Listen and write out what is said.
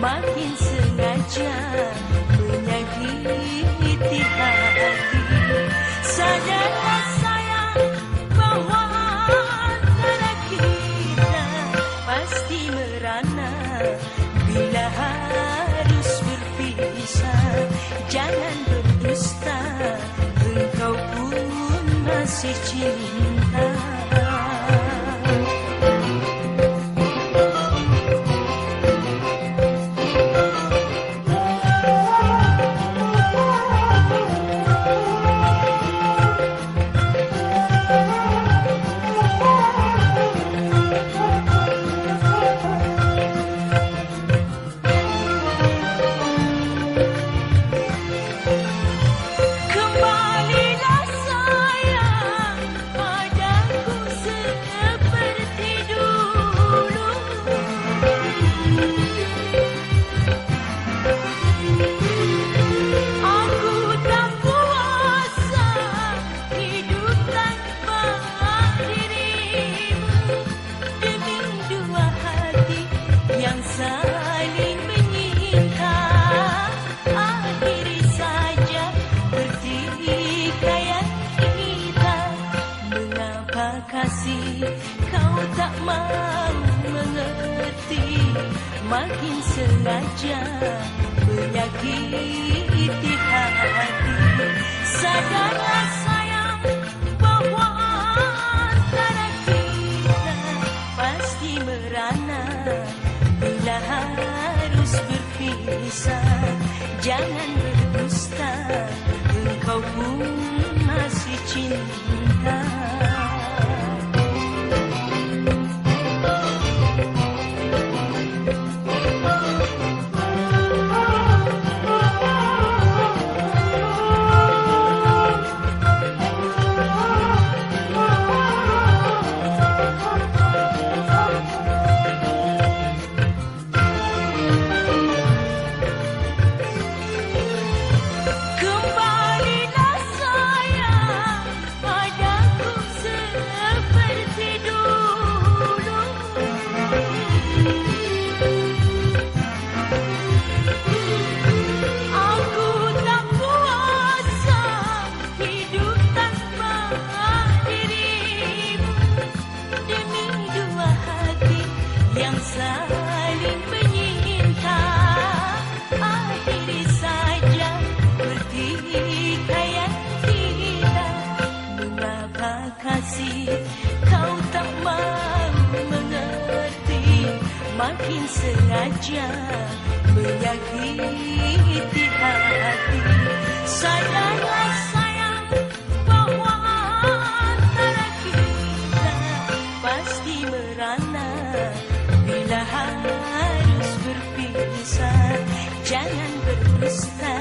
Magia. makin sengaja menyakiti hati. Sadarlah sayang bahwa antara kita pasti merana. Bila harus berpisah jangan makin sengaja menyakiti hati sayanglah sayang bahwa antara kita pasti merana bila harus berpisah jangan berdusta.